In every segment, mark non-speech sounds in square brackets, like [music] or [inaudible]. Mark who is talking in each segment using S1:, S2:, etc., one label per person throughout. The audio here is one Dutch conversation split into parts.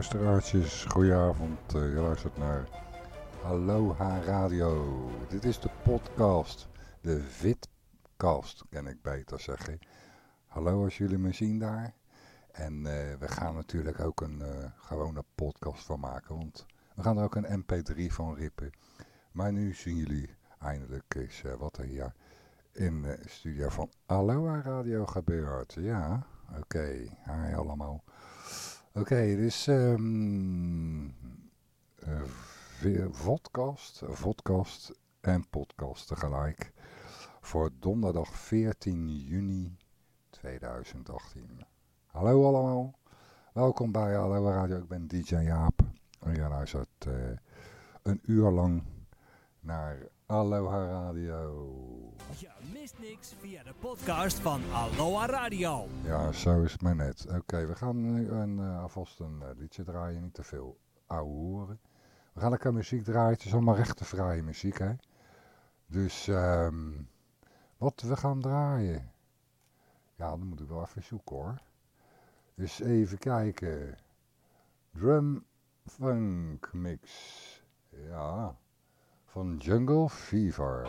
S1: luisteraartjes, goedenavond. Uh, je luistert naar Aloha Radio. Dit is de podcast, de Vitcast, kan ik beter zeggen. Hallo als jullie me zien daar. En uh, we gaan natuurlijk ook een uh, gewone podcast van maken, want we gaan er ook een mp3 van rippen. Maar nu zien jullie eindelijk eens wat er hier in de studio van Aloha Radio gebeurt. Ja, oké, okay. allemaal. Oké, okay, dus um, uh, vodcast, vodcast en podcast tegelijk voor donderdag 14 juni 2018. Hallo allemaal, welkom bij Hallo Radio, ik ben DJ Jaap en jij luistert uh, een uur lang naar Aloha Radio.
S2: Je mist niks via de podcast van Aloha Radio.
S1: Ja, zo is het maar net. Oké, we gaan nu een, uh, alvast een uh, liedje draaien, niet te veel ouwe horen. We gaan lekker muziek draaien, het is allemaal rechte vrije muziek, hè. Dus, um, wat we gaan draaien? Ja, dan moet ik wel even zoeken, hoor. Dus even kijken. Drum Funk Mix. Ja van Jungle Fever.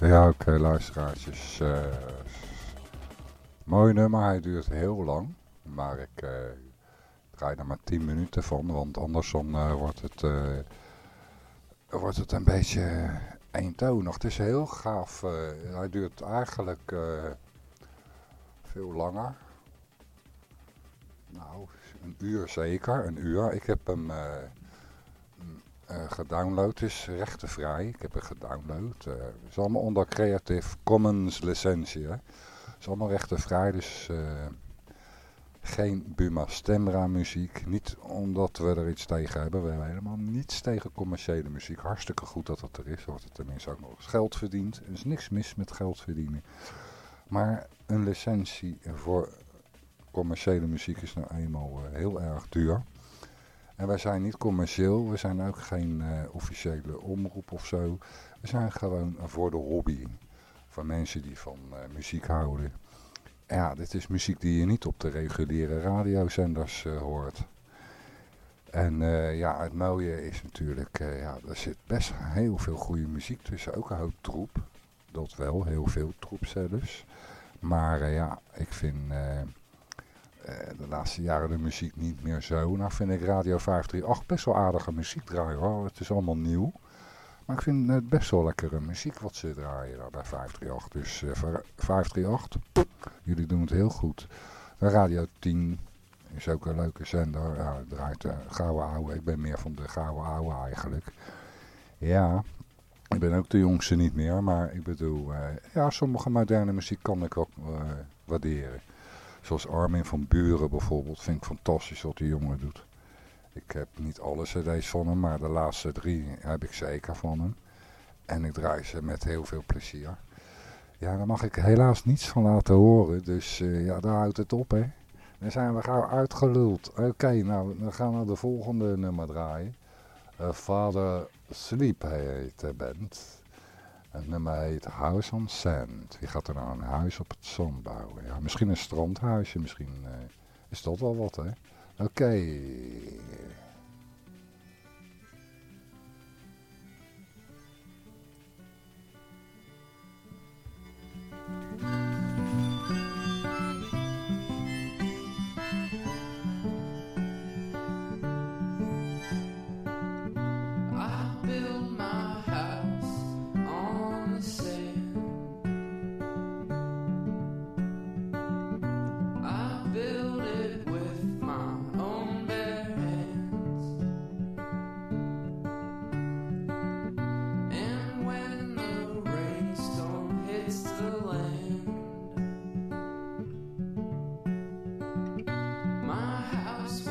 S1: Ja, oké, luisteraartjes. eh, mooi nummer, hij duurt heel lang. Maar ik eh, draai er maar 10 minuten van, want anders eh, wordt, het, wordt het een beetje eentonig. Het is heel gaaf. hij duurt eigenlijk veel langer. Nou, een uur zeker, een uur. Ik heb hem gedownload, het is rechtenvrij. Ik heb hem gedownload. eh, Het is allemaal onder Creative Commons licentie. Het is allemaal rechtenvrij, dus eh, geen Buma Stemra muziek. Niet omdat we er iets tegen hebben. We hebben helemaal niets tegen commerciële muziek. Hartstikke goed dat dat er is. Wordt er tenminste ook nog eens geld verdiend. Er is niks mis met geld verdienen. Maar een licentie voor commerciële muziek is nou eenmaal eh, heel erg duur. En wij zijn niet commercieel, we zijn ook geen eh, officiële omroep of zo. We zijn gewoon voor de hobby. Voor mensen die van eh, muziek houden. Ja, dit is muziek die je niet op de reguliere radiozenders eh, hoort. En ja, het mooie is natuurlijk, ja, er zit best heel veel goede muziek tussen. Ook een hoop troep. Dat wel, heel veel troep zelfs. Maar ja, ik vind de laatste jaren de muziek niet meer zo. Nou vind ik Radio 538 best wel aardige muziek draaien hoor. Het is allemaal nieuw. Maar ik vind het best wel lekkere muziek wat ze draaien daar bij 538. Dus eh, voor 538, jullie doen het heel goed. Radio 10 is ook een leuke zender. Draait uh, gouden ouwe. Ik ben meer van de gouden ouwe eigenlijk. Ja, ik ben ook de jongste niet meer. Maar ik bedoel, eh, ja, sommige moderne muziek kan ik ook eh, waarderen. Zoals Armin van Buren bijvoorbeeld. Vind ik fantastisch wat die jongen doet. Ik heb niet alle cd's van hem, maar de laatste drie heb ik zeker van hem. En ik draai ze met heel veel plezier. Ja, daar mag ik helaas niets van laten horen. Dus uh, ja, daar houdt het op, hè. Dan zijn we gauw uitgeluld. Oké, nou, dan gaan we de volgende nummer draaien. Uh, Father Sleep heet de band. Het nummer heet House on Sand. wie gaat er nou een huis op het zand bouwen. Ja, misschien een strandhuisje, misschien eh, is dat wel wat, hè? Oké.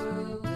S1: world.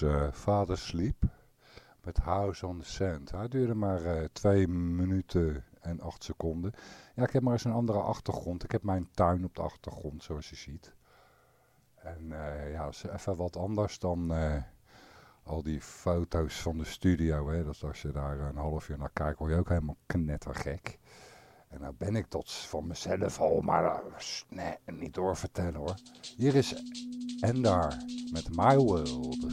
S1: Dat uh, Vader Sleep met House on the Sand. Hij duurde maar uh, twee minuten en acht seconden. Ja, ik heb maar eens een andere achtergrond. Ik heb mijn tuin op de achtergrond, zoals je ziet. En uh, ja, is even wat anders dan al die foto's van de studio. Hè. Dat als je daar een half uur naar kijkt, word je ook helemaal knettergek. En nou ben ik tot van mezelf al, maar nee, niet doorvertellen hoor. Hier is Endar met My World.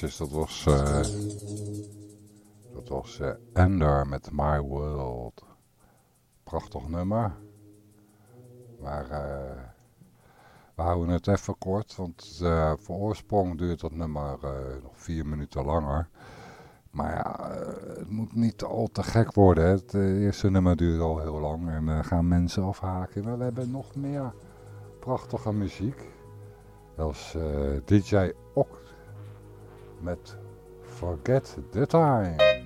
S1: Dat was, uh, dat was uh, Ender met My World. Prachtig nummer. Maar uh, we houden het even kort, want voor oorsprong duurt dat nummer nog vier minuten langer. Maar ja, het moet niet al te gek worden. Het eerste nummer duurt al heel lang en uh, gaan mensen afhaken. Maar we hebben nog meer prachtige muziek. Dat is DJ Oct met Forget the Time.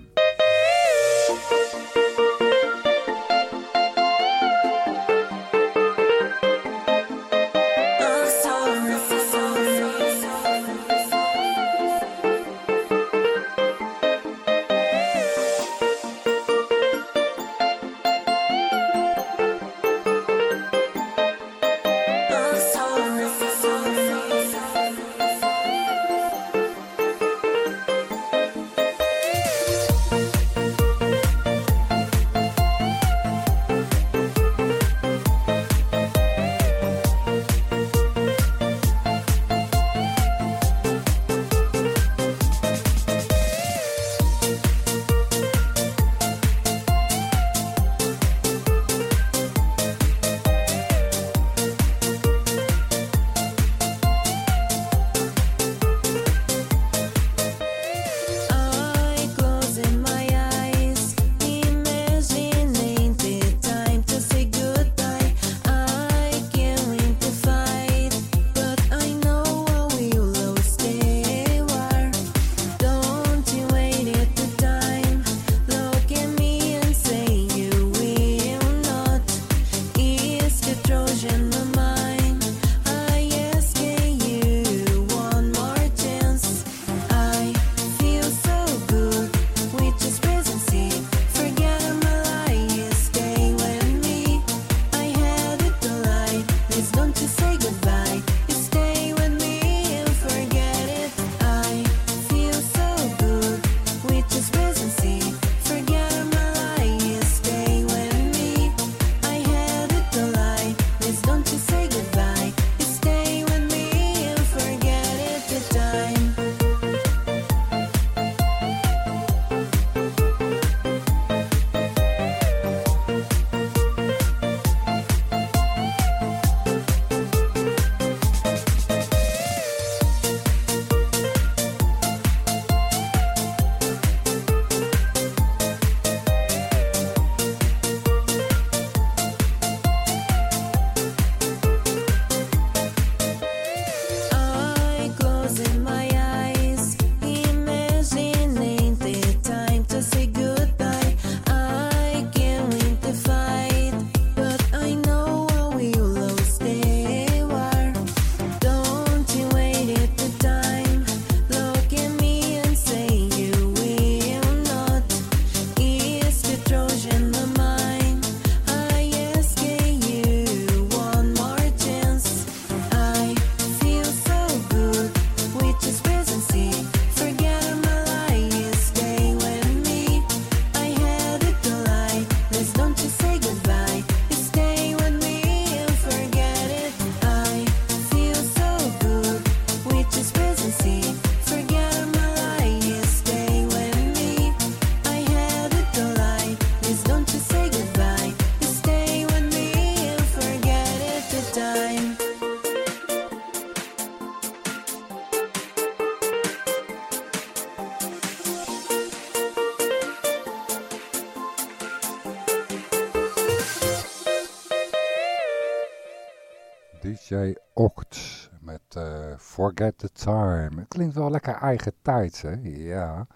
S1: Forget the Time. Het klinkt wel lekker eigen tijd, hè? Ja.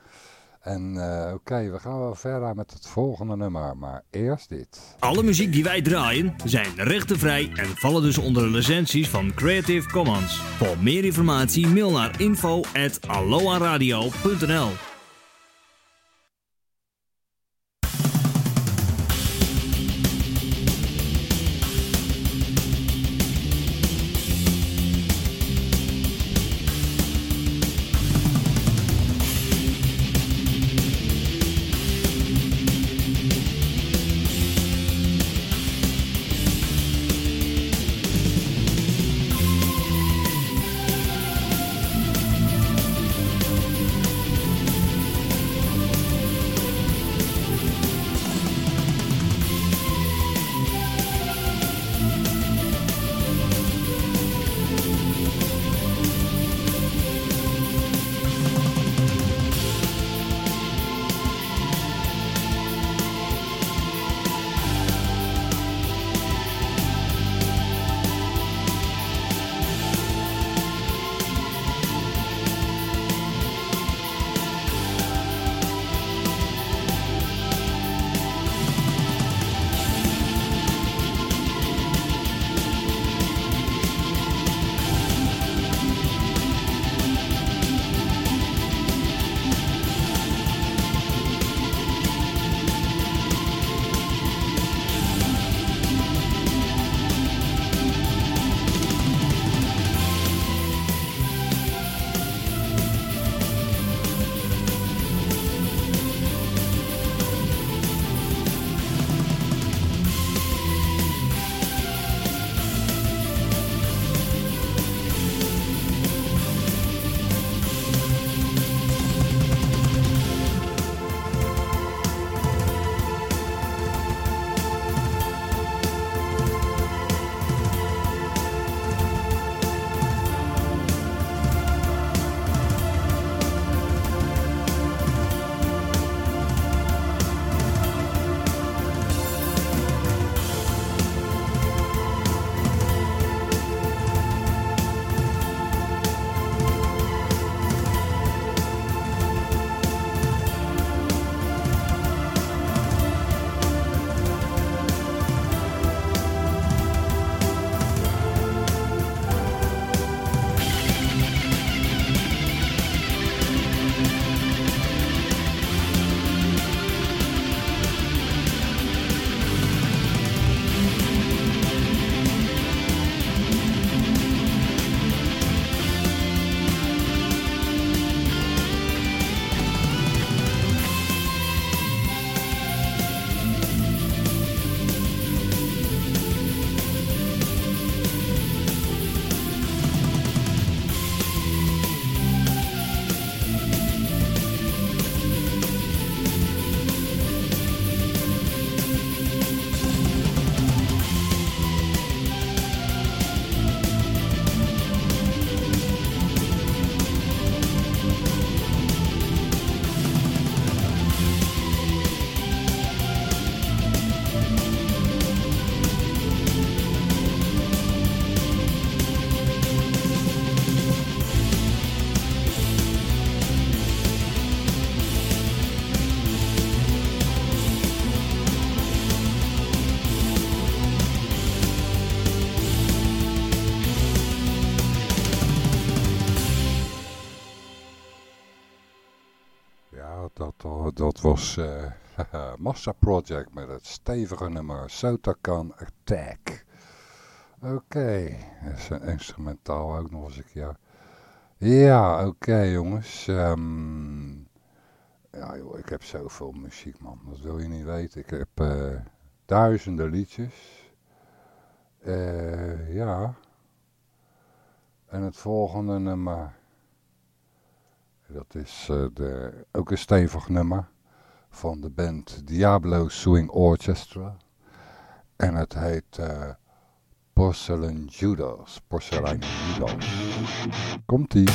S1: En uh, oké, we gaan wel verder met het volgende nummer, maar eerst dit.
S2: Alle muziek die wij draaien zijn rechtenvrij en vallen dus onder de licenties van Creative Commons. Voor meer informatie mail naar info
S1: was uh, [laughs] Massa Project met het stevige nummer Sotakan Attack. Oké, dat is een instrumentaal ook nog eens een keer. Ja, oké jongens. Ehm, ja joh, ik heb zoveel muziek man, dat wil je niet weten. Ik heb uh, duizenden liedjes. Uh, ja. En het volgende nummer dat is de, ook een stevig nummer van de band Diablo Swing Orchestra. En het heet uh, Porcelain Judas. Porcelain Judas. Komt-ie.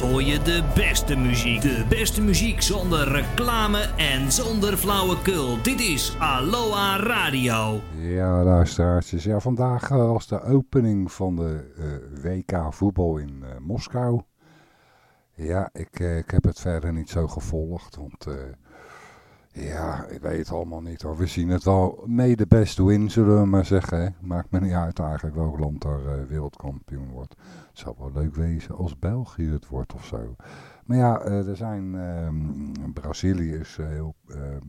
S2: Hoor je de beste muziek. De beste muziek zonder reclame en zonder flauwekul. Dit is Aloha Radio.
S1: Ja, luisteraartjes. Ja, vandaag eh, was de opening van de eh, WK voetbal in eh, Moskou. Ja, ik, ik heb het verder niet zo gevolgd, want ja, ik weet het allemaal niet hoor. We zien het wel mee de best win, zullen we maar zeggen. Maakt me niet uit eigenlijk welk land daar eh, wereldkampioen wordt. Het zou wel leuk wezen als België het wordt of zo. Maar ja, eh, er zijn, ehm, Brazilië is eh, heel ehm,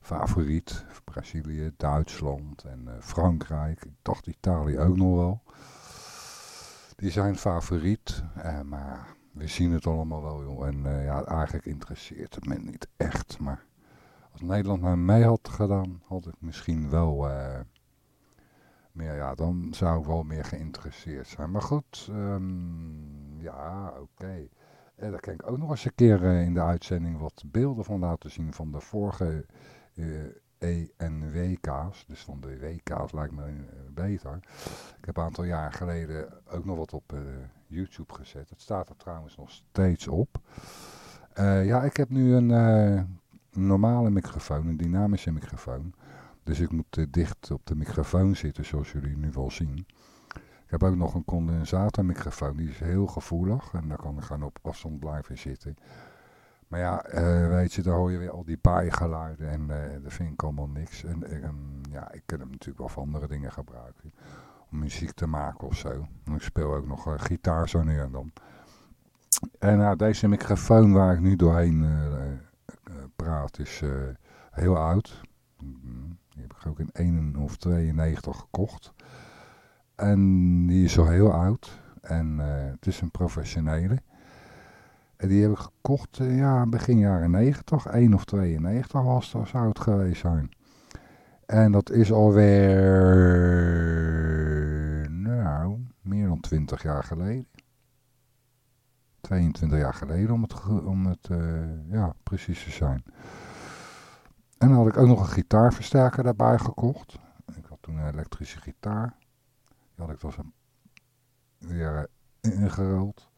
S1: favoriet. Brazilië, Duitsland en Frankrijk. Ik dacht Italië ook nog wel. Die zijn favoriet, maar we zien het allemaal wel, joh. En ja, eigenlijk interesseert het me niet echt. Maar als Nederland nou mee had gedaan, had ik misschien wel eh, meer, ja, dan zou ik wel meer geïnteresseerd zijn. Maar goed, ehm, ja, oké. Eh, daar kan ik ook nog eens een keer eh, in de uitzending wat beelden van laten zien van de vorige ENWK's. Dus van de WK's lijkt me beter. Ik heb een aantal jaar geleden ook nog wat op YouTube gezet. Het staat er trouwens nog steeds op. Ja, ik heb nu een normale microfoon, een dynamische microfoon. Dus ik moet eh, dicht op de microfoon zitten, zoals jullie nu wel zien. Ik heb ook nog een condensatormicrofoon, die is heel gevoelig. En daar kan ik gewoon op afstand blijven zitten. Maar ja, eh, weet je, daar hoor je weer al die bijgeluiden en eh dat vind ik allemaal niks. En eh, ehm, ja, ik kan hem natuurlijk wel voor andere dingen gebruiken. Om muziek te maken of zo. En ik speel ook nog gitaar zo nu en dan. En nou, deze microfoon waar ik nu doorheen praat is eh, heel oud. Mm, Die heb ik ook in 1 of 92 gekocht. En die is zo heel oud. En eh, het is een professionele. En die heb ik gekocht, eh, ja, begin jaren 90, 1 of 92 was dat, zou het geweest zijn. En dat is alweer, nou, meer dan 20 jaar geleden. 22 jaar geleden om het, om het eh, ja, precies te zijn. En dan had ik ook nog een gitaarversterker daarbij gekocht. Ik had toen een elektrische gitaar. Die had ik dus een, weer ingeruild.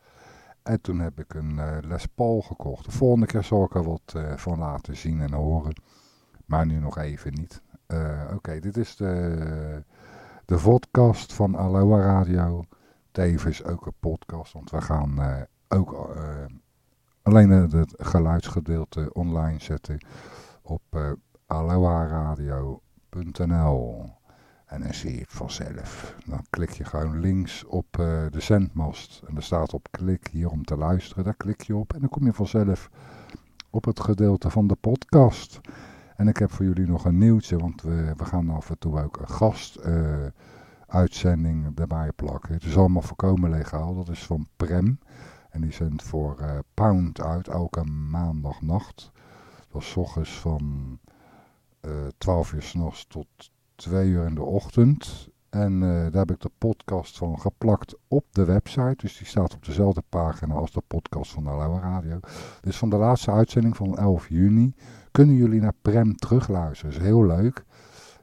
S1: En toen heb ik een eh, Les Paul gekocht. De volgende keer zal ik er wat eh, van laten zien en horen. Maar nu nog even niet. Oké, dit is de, de vodcast van Aloha Radio. Tevens ook een podcast, want we gaan ook eh, alleen het geluidsgedeelte online zetten op uh, aloha-radio.nl. En dan zie je het vanzelf. Dan klik je gewoon links op eh, de zendmast. En er staat op klik hier om te luisteren. Daar klik je op en dan kom je vanzelf op het gedeelte van de podcast. En ik heb voor jullie nog een nieuwtje, want we, we gaan af en toe ook een gast eh, uitzending erbij plakken. Het is allemaal voorkomen legaal. Dat is van Prem. En die zendt voor eh, Pound uit elke maandagnacht. Dat is ochtends van eh 12 uur s'nachts tot 2 uur in de ochtend. En eh, daar heb ik de podcast van geplakt op de website. Dus die staat op dezelfde pagina als de podcast van de Lauwe Radio. Dus van de laatste uitzending van 11 juni kunnen jullie naar Prem terugluisteren. Is heel leuk.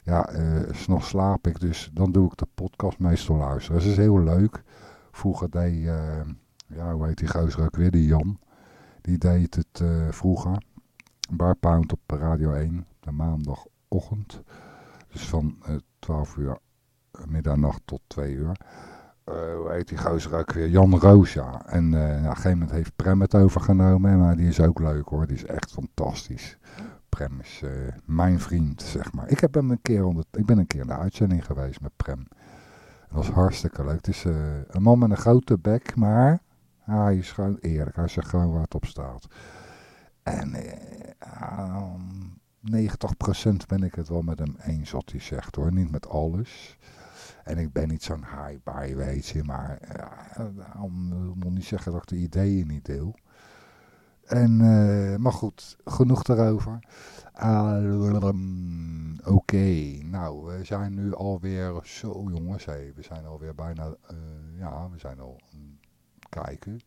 S1: Ja, eh, s s'nachts slaap ik, dus dan doe ik de podcast meestal luisteren. Dat is heel leuk. Vroeger deed, eh, ja, hoe heet die gozer weer, die Jan. Die deed het eh, vroeger. Bar Pound op Radio 1, de maandagochtend. Dus van eh 12 uur eh, middernacht tot 2 uur. Eh, hoe heet die gozer weer? Jan Roos. En eh, nou, op een gegeven moment heeft Prem het overgenomen. Maar die is ook leuk hoor. Die is echt fantastisch. Prem is eh, mijn vriend, zeg maar. Ik, heb hem een keer onder, ik ben een keer in de uitzending geweest met Prem. Dat was hartstikke leuk. Het is eh, een man met een grote bek, maar hij is gewoon eerlijk. Hij zegt gewoon waar het op staat. En eh, ah, 90% ben ik het wel met hem eens wat hij zegt hoor. Niet met alles. En ik ben niet zo'n high-by, weet je. Maar om nog niet zeggen dat ik de ideeën niet deel. En, uh, maar goed, genoeg daarover. Uh, Oké, nou, we zijn nu alweer, zo jongens, hey, we zijn alweer bijna, uh, ja, we zijn al kijken.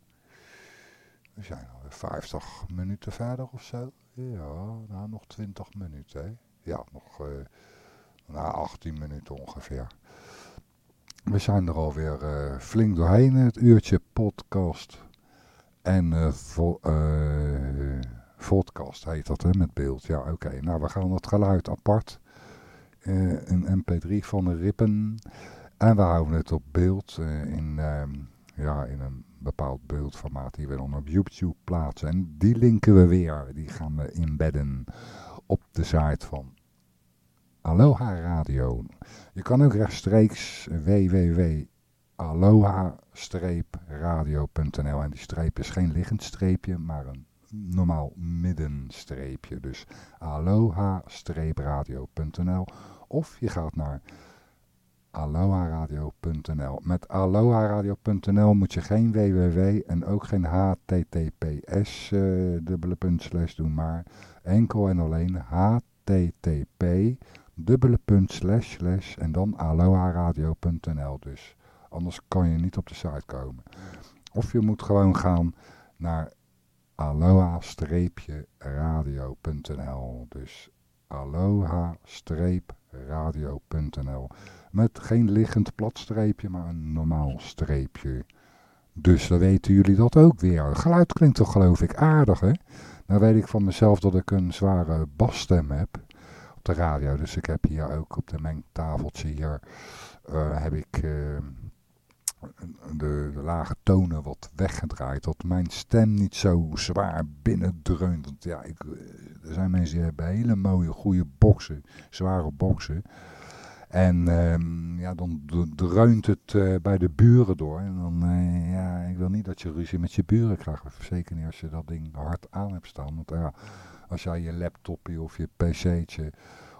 S1: We zijn alweer 50 minuten verder of zo. Ja, nou nog 20 minuten, hè. Ja, nog uh, na 18 minuten ongeveer. We zijn er alweer uh, flink doorheen, het uurtje podcast. En uh, vo podcast heet dat, hè, met beeld. Ja, oké. Nou, we gaan het geluid apart. een mp3 van de rippen. En we houden het op beeld in, ja, in een bepaald beeldformaat die we dan op YouTube plaatsen. En die linken we weer, die gaan we inbedden op de site van Aloha Radio. Je kan ook rechtstreeks www.aloha-radio.nl en die streep is geen liggend streepje, maar een normaal middenstreepje. Dus aloha-radio.nl of je gaat naar aloha-radio.nl. Met aloha-radio.nl moet je geen www en ook geen https uh, dubbele punt slash doen, maar enkel en alleen http dubbele punt slash slash en dan aloha-radio.nl. Dus anders kan je niet op de site komen. Of je moet gewoon gaan naar aloha-radio.nl. Dus aloha-radio.nl met geen liggend platstreepje, maar een normaal streepje. Dus dan weten jullie dat ook weer. Het geluid klinkt toch geloof ik aardig hè. Nou weet ik van mezelf dat ik een zware basstem heb op de radio. Dus ik heb hier ook op de mengtafeltje hier uh, heb ik uh, de, de, lage tonen wat weggedraaid. Dat mijn stem niet zo zwaar binnendreunt. Want ja, ik, eh, er zijn mensen die hebben hele mooie, goede boksen, zware boksen. En um, ja, dan dreunt het uh, bij de buren door. En dan, uh, ja, ik wil niet dat je ruzie met je buren krijgt. Zeker niet als je dat ding hard aan hebt staan. Want ja, als jij je laptopje of je pc'tje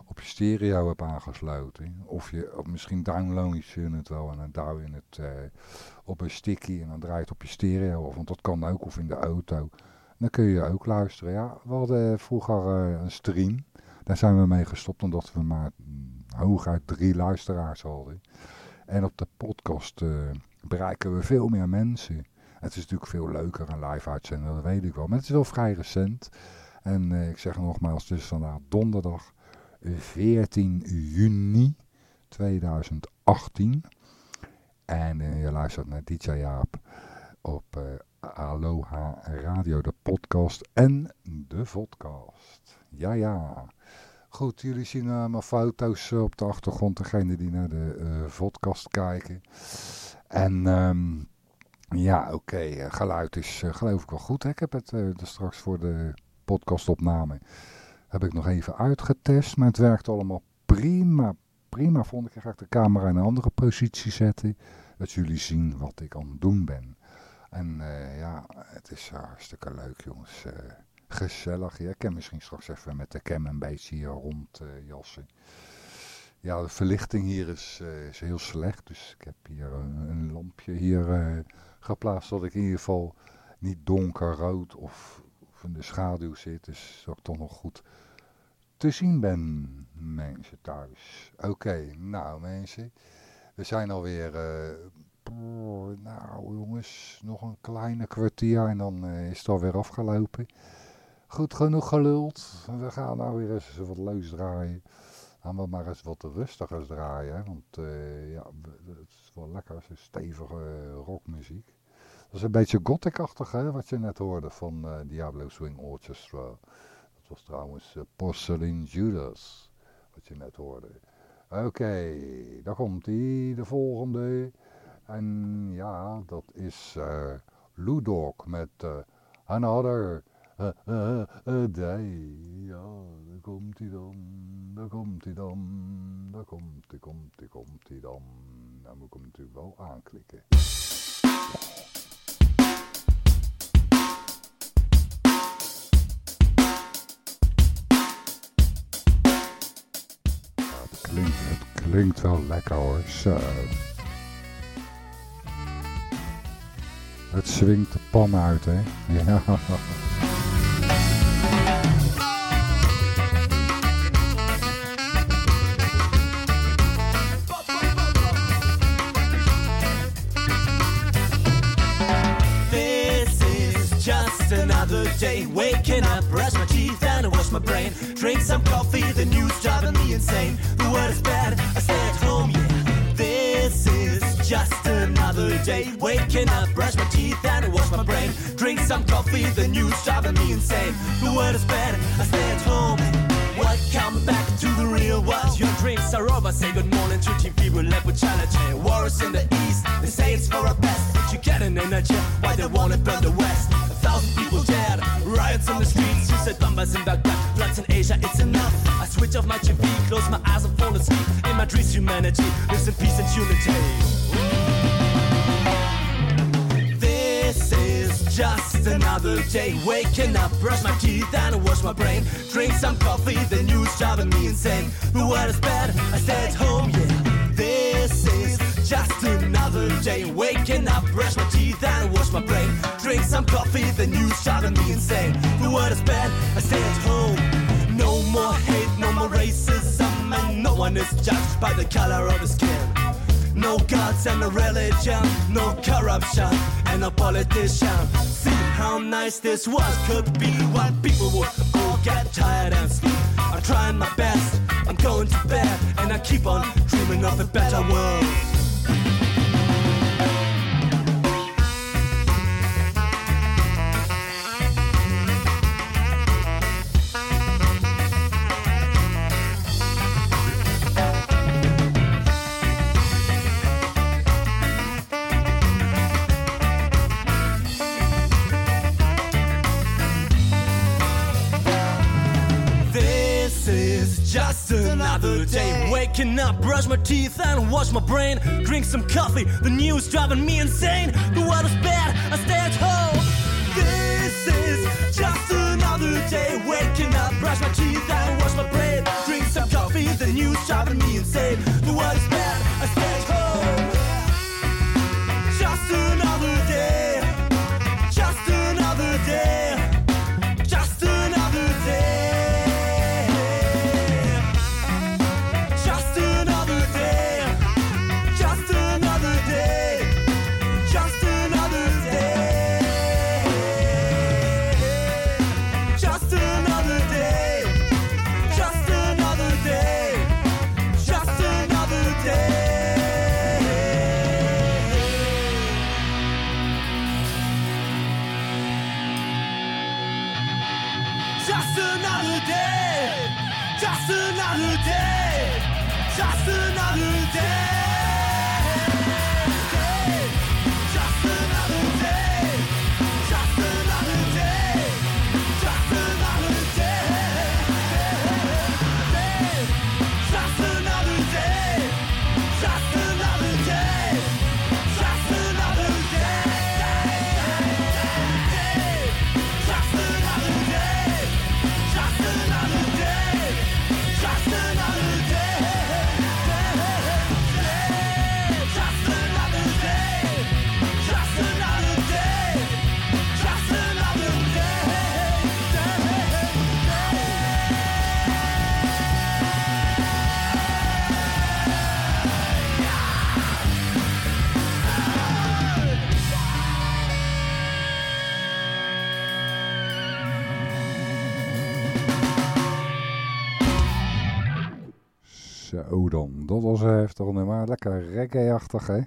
S1: op je stereo hebt aangesloten. Of, je, of misschien download je het wel en dan duw je het uh, op een sticky en dan draait het op je stereo. Of, want dat kan ook, of in de auto. Dan kun je ook luisteren. Ja, we hadden vroeger een stream. Daar zijn we mee gestopt omdat we maar hooguit drie luisteraars hadden. En op de podcast uh, bereiken we veel meer mensen. Het is natuurlijk veel leuker een live uitzenden, dat weet ik wel. Maar het is wel vrij recent. En uh, ik zeg nogmaals, is vandaag donderdag 14 juni 2018. En uh, je luistert naar DJ Jaap op Aloha Radio, de podcast en de podcast. Ja, ja. Goed, jullie zien uh, mijn foto's uh, op de achtergrond, degene die naar de uh, kijken. En um, ja, oké, geluid is geloof ik wel goed. Hè? Ik heb het straks voor de podcastopname heb ik nog even uitgetest, maar het werkt allemaal prima. Prima vond ik. Ik ga de camera in een andere positie zetten, dat jullie zien wat ik aan het doen ben. En ja, het is hartstikke leuk jongens gezellig. Ik kan misschien straks even met de cam een beetje hier rond uh, jassen. Ja, de verlichting hier is, uh, is heel slecht. Dus ik heb hier een, lampje hier uh, geplaatst. Dat ik in ieder geval niet donkerrood of, of in de schaduw zit. Dus dat ik toch nog goed te zien ben, mensen thuis. Oké, nou mensen. We zijn alweer... nou jongens, nog een kleine kwartier en dan is het alweer afgelopen. Goed genoeg geluld. We gaan nou weer eens wat leus draaien. Gaan we maar eens wat rustigers draaien. Want uh, ja, het is wel lekker. Stevige rockmuziek. Dat is een beetje gothic-achtig wat je net hoorde van uh, Diablo Swing Orchestra. Dat was trouwens Porcelain Judas. Wat je net hoorde. Oké, okay, daar komt hij. De volgende. En ja, dat is uh, Ludok met Another... Uh, uh, uh, day. Ja, daar komt hij dan, daar komt hij dan, daar komt hij, komt hij, komt hij dan. Dan moet ik hem natuurlijk wel aanklikken. klinkt, het klinkt wel lekker hoor. Zo. Het swingt de pan uit, hè? Ja.
S3: Brain. Drink some coffee, the news driving me insane. The word is bad, I stay at home, yeah. This is just another day. Waking up, brush my teeth, and wash my brain. Drink some coffee, the news driving me insane. The word is bad, I stay at home. What come back to the real world? Your dreams are over. Say good morning to TV. We're left with challenge. Wars in the east. They say it's for our best. But you get an energy. Why they wanna burn the west? Thousand people dead. Riots on the streets. you said bombers in Baghdad. Floods in Asia. It's enough. I switch off my TV. Close my eyes and fall asleep. In my dreams, humanity lives in peace and unity. This is just another day. Waking up, brush my teeth, and wash my brain. Drink some coffee, the news driving me insane. The weather's is bad, I stay at home, yeah. This is just another day. Waking up, brush my teeth, and wash my brain. Drink some coffee, the news driving me insane. The weather's is bad, I stay at home. No more hate, no more racism, and no one is judged by the color of his skin. No gods and no religion, no corruption and no politician. See how nice this world could be when people would all get tired and sleep. I'm trying my best, I'm going to bed, and I keep on dreaming of a better world. Waking brush my teeth, and wash my brain. Drink some coffee, the news driving me insane. The weather's bad, I stay at home. This is just another day. Waking up, brush my teeth, and wash my brain. Drink some coffee, the news driving me insane. The weather's bad,
S1: dat was een heftig nummer. Lekker reggae-achtig, hè?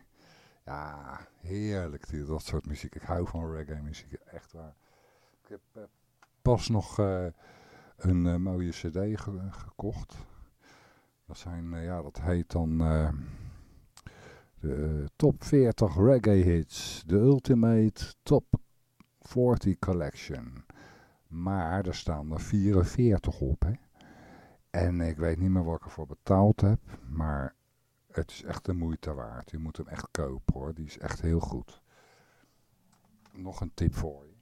S1: Ja, heerlijk, die, dat soort muziek. Ik hou van reggae-muziek, echt waar. Ik heb eh, pas nog eh, een eh, mooie cd ge- gekocht. Dat, zijn, eh, ja, dat heet dan eh, de Top 40 Reggae Hits. De Ultimate Top 40 Collection. Maar er staan er 44 op, hè? En ik weet niet meer wat ik ervoor betaald heb, maar het is echt de moeite waard. Je moet hem echt kopen hoor, die is echt heel goed. Nog een tip voor je.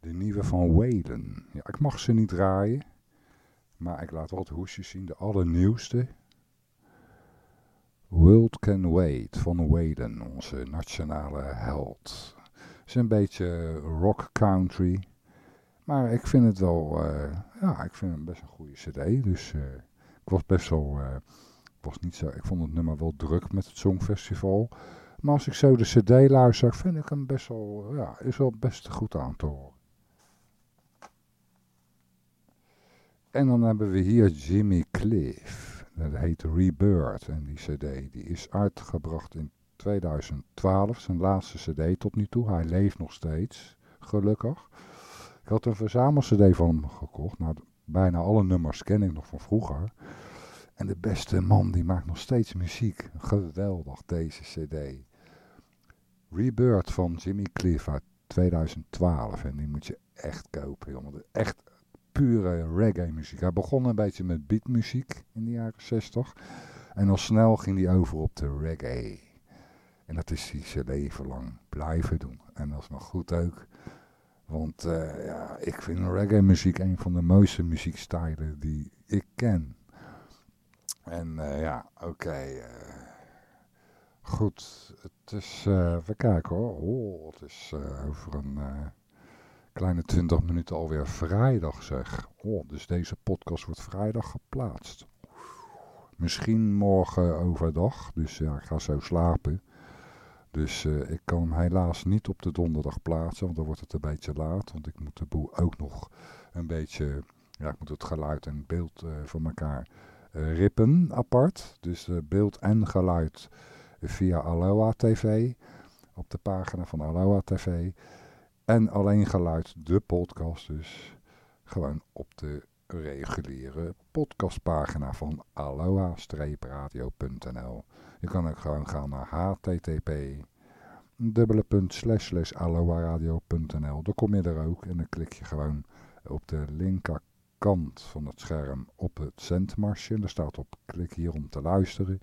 S1: De nieuwe van Waylon. Ja, ik mag ze niet draaien, Maar ik laat wel het hoesje zien, de allernieuwste. World Can Wait van Waden, onze nationale held. Het is een beetje rock country. Maar ik vind het wel, uh, ja, ik vind het best een goede cd. Dus ik was best wel, uh, was niet zo, ik vond het nummer wel druk met het Songfestival. Maar als ik zo de cd luister, vind ik hem best wel, ja, is wel best goed aan te horen. En dan hebben we hier Jimmy Cliff. Dat heet Rebirth. En die cd die is uitgebracht in 2012. Zijn laatste cd tot nu toe. Hij leeft nog steeds. Gelukkig. Ik had een verzamel-cd van hem gekocht. Nou, bijna alle nummers ken ik nog van vroeger. En de beste man die maakt nog steeds muziek. Geweldig deze cd. Rebirth van Jimmy Cliff uit 2012. En die moet je echt kopen. Echt pure reggae muziek. Hij begon een beetje met beatmuziek in de jaren 60. En al snel ging hij over op de reggae. En dat is hij zijn leven lang blijven doen. En dat is maar goed ook. Want uh, ja, ik vind reggae muziek een van de mooiste muziekstijlen die ik ken. En uh, ja, oké. Uh, goed, het is, even kijken hoor. Oh, het is over een kleine 20 minuten alweer vrijdag zeg. Oh, dus deze podcast wordt vrijdag geplaatst. Misschien morgen overdag, dus ja, ik ga zo slapen. Dus uh, ik kan hem helaas niet op de donderdag plaatsen, want dan wordt het een beetje laat. Want ik moet de boel ook nog een beetje, ja, ik moet het geluid en beeld uh, voor elkaar uh, rippen apart. Dus beeld en geluid via Aloha TV, op de pagina van Aloha TV. En alleen geluid, de podcast dus, gewoon op de reguliere podcastpagina van aloha-radio.nl. Je kan ook gewoon gaan naar http dubbele punt slash slash aloha-radio.nl. Dan kom je er ook en dan klik je gewoon op de linkerkant van het scherm op het zendmarsje. Daar staat op klik hier om te luisteren.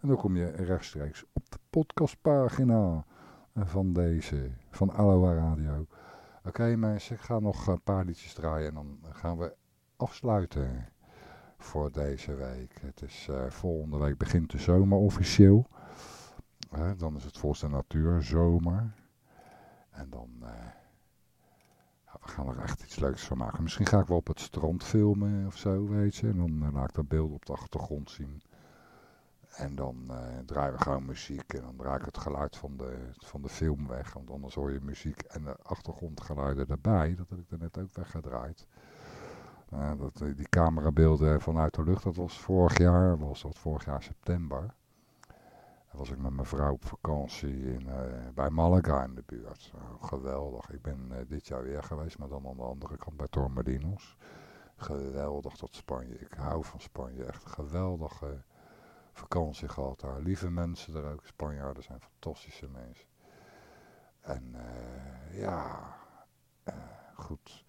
S1: En dan kom je rechtstreeks op de podcastpagina van deze, van Aloha Radio. Oké mensen, ik ga nog een paar liedjes draaien en dan gaan we afsluiten voor deze week. Het is uh, volgende week begint de zomer officieel. Dan is het volgens de natuur zomer. En dan, uh, we gaan er echt iets leuks van maken. Misschien ga ik wel op het strand filmen of zo, weet je. En dan laat ik dat beeld op de achtergrond zien. En dan draaien we gewoon muziek en dan draai ik het geluid van de, van de film weg. Want anders hoor je muziek en de achtergrondgeluiden erbij. Dat heb ik er net ook weggedraaid. Uh, dat, die camerabeelden vanuit de lucht, dat was vorig jaar, was dat vorig jaar september. Dan was ik met mijn vrouw op vakantie in, uh, bij Malaga in de buurt. Geweldig. Ik ben dit jaar weer geweest, maar dan aan de andere kant bij Tormelinos. Geweldig dat Spanje. Ik hou van Spanje. Echt geweldige vakantie gehad daar. Lieve mensen er ook. Spanjaarden zijn fantastische mensen. En ja, goed.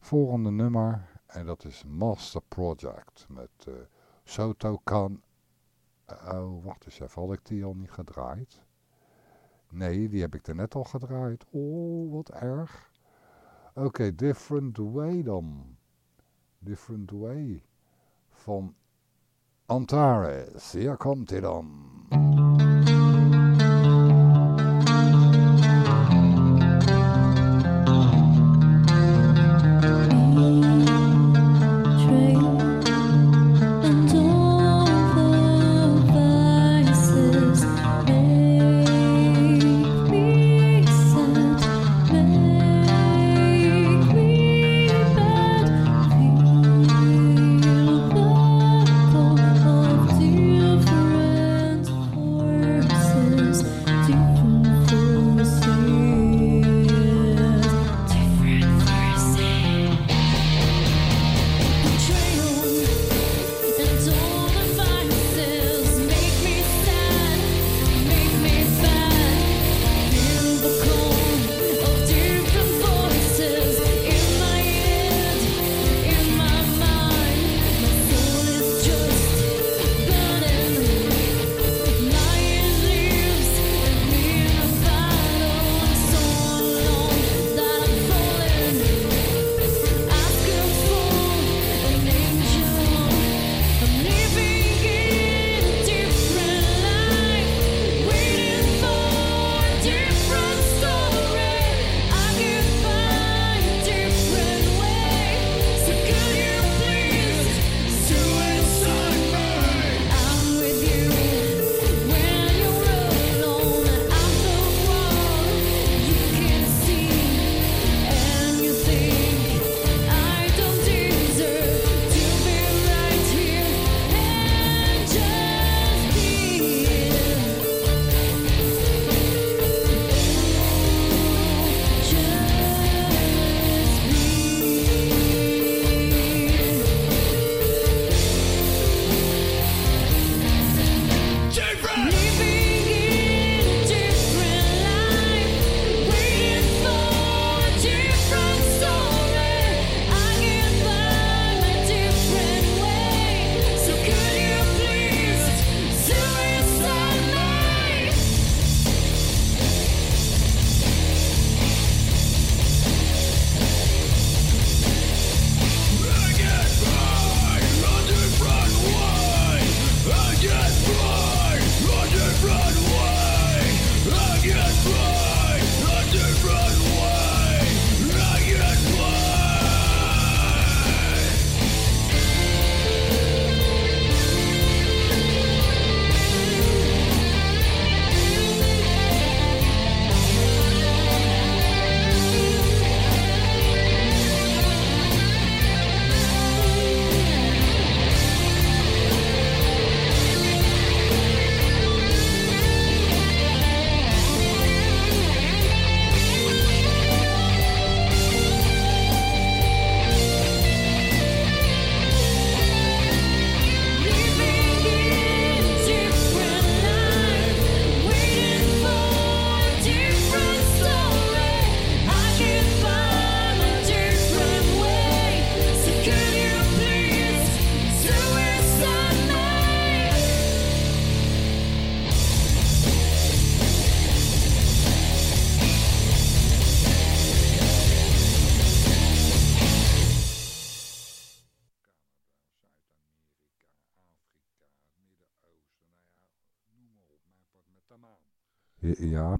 S1: Volgende nummer. En dat is Master Project met uh, Soto Kan. Oh, wacht eens even. Had ik die al niet gedraaid? Nee, die heb ik er net al gedraaid. Oh, wat erg. Oké, okay, Different Way dan. Different Way. Van Antares, hier komt hij dan.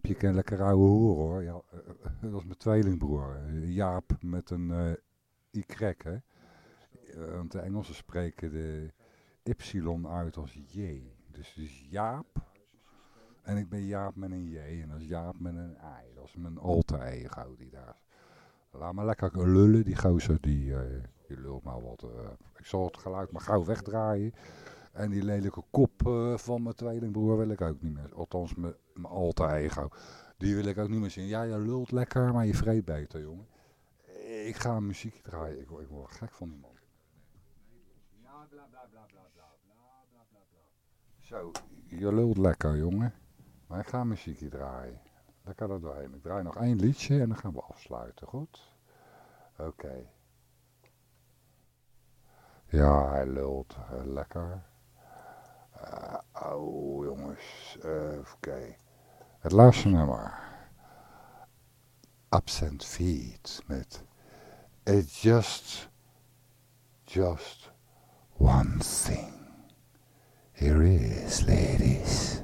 S4: Jaap, je kent lekker ouwe hoer hoor. Ja, eh, eh, dat is mijn tweelingbroer. Jaap met een uh, Y, hè. Want de Engelsen spreken de Y uit als J. Dus, dus Jaap. En ik ben Jaap met een J. En dat is Jaap met een I. Dat is mijn alter ego die daar. Laat maar lekker lullen, die gozer. Die, die lult maar wat. ik zal het geluid maar gauw wegdraaien. En die lelijke kop uh, van mijn tweelingbroer wil ik ook niet meer. Althans, mijn alter ego. Die wil ik ook niet meer zien. Ja, je lult lekker, maar je vreet beter, jongen. Ik ga muziek draaien. Ik, word gek van die man. Ja, bla bla bla bla bla bla bla bla. Zo, je lult lekker, jongen. Maar ik ga een muziekje draaien. Lekker er doorheen. Ik draai nog één liedje en dan gaan we afsluiten, goed? Oké. Ja, hij lult. Uh, lekker. Oh, jongens. Uh, Oké. Het laatste nummer. Absent Feet met It's Just, Just One Thing. Here is, ladies.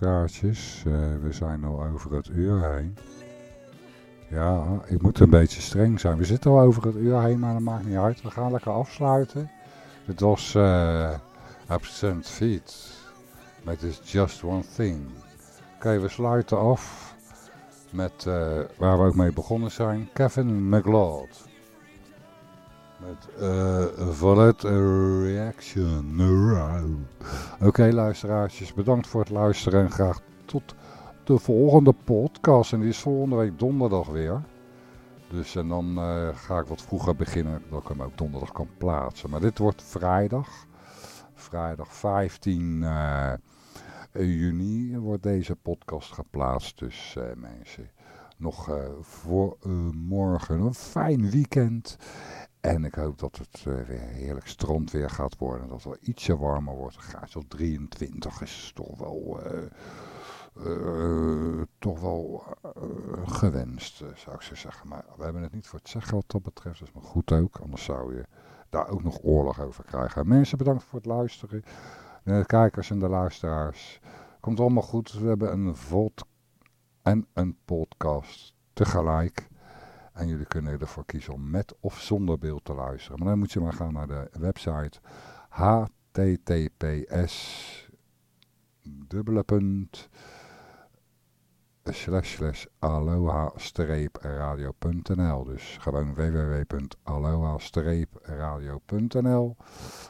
S4: Luisteraartjes. Uh, we zijn al over het uur heen. Ja, ik moet een beetje streng zijn. We zitten al over het uur heen, maar dat maakt niet uit. We gaan lekker afsluiten. Het was uh, Absent Feet met It's Just One Thing. Oké, we sluiten af met uh, waar we ook mee begonnen zijn. Kevin McLeod.
S1: Met uh, Valet Reaction. Oké luisteraars, bedankt voor het luisteren en graag tot de volgende podcast. En die is volgende week donderdag weer. Dus en dan uh, ga ik wat vroeger beginnen, dat ik hem ook donderdag kan plaatsen. Maar dit wordt vrijdag. Vrijdag 15 uh, juni wordt deze podcast geplaatst. Dus mensen, nog voor morgen een fijn weekend. En ik hoop dat het weer heerlijk strandweer gaat worden. Dat het wel ietsje warmer wordt. Graag op 23 is toch wel... Uh, toch wel gewenst, zou ik zo zeggen. Maar we hebben het niet voor het zeggen wat dat betreft. Dat is maar goed ook. Anders zou je daar ook nog oorlog over krijgen. Mensen, bedankt voor het luisteren. De kijkers en de luisteraars. Komt allemaal goed. We hebben een VOD en een podcast tegelijk. En jullie kunnen ervoor kiezen om met of zonder beeld te luisteren. Maar dan moet je maar gaan naar de website https dubbele punt slash slash aloha-radio.nl Dus gewoon www.aloha-radio.nl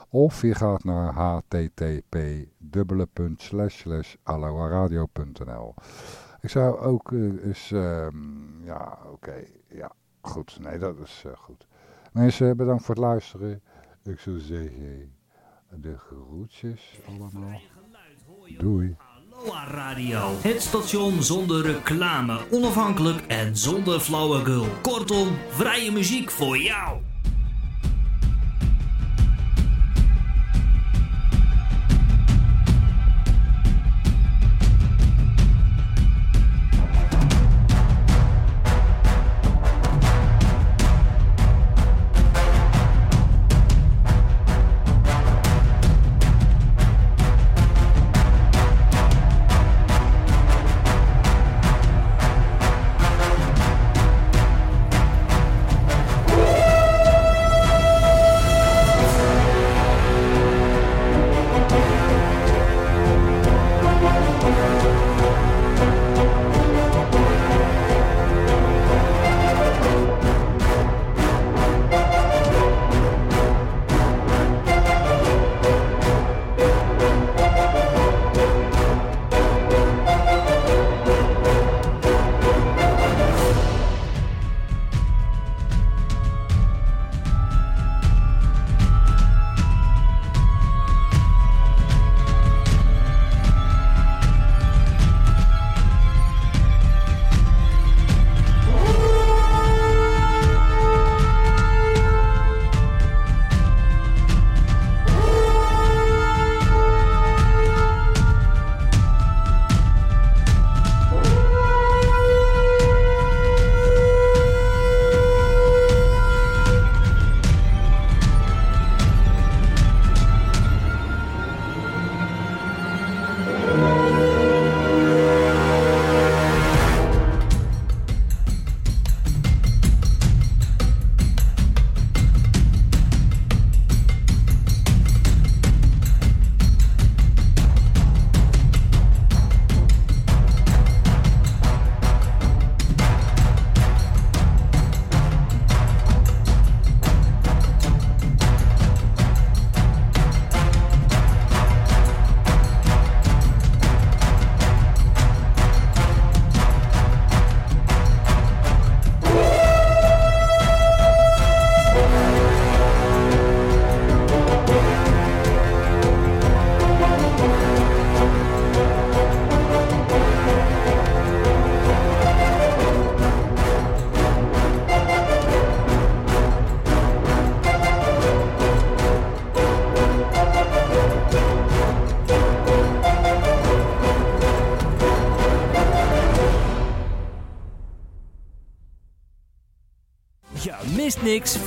S1: Of je gaat naar http dubbele punt slash slash aloha-radio.nl Ik zou ook uh, eens, um, ja oké, ja goed, nee dat is uh, goed. Mensen, bedankt voor het luisteren. Ik zou zeggen, de groetjes allemaal. Doei.
S2: Aloha Radio. Het station zonder reclame, onafhankelijk en zonder flauwekul. Kortom, vrije muziek voor jou.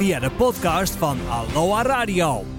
S2: Via de podcast van Aloha Radio.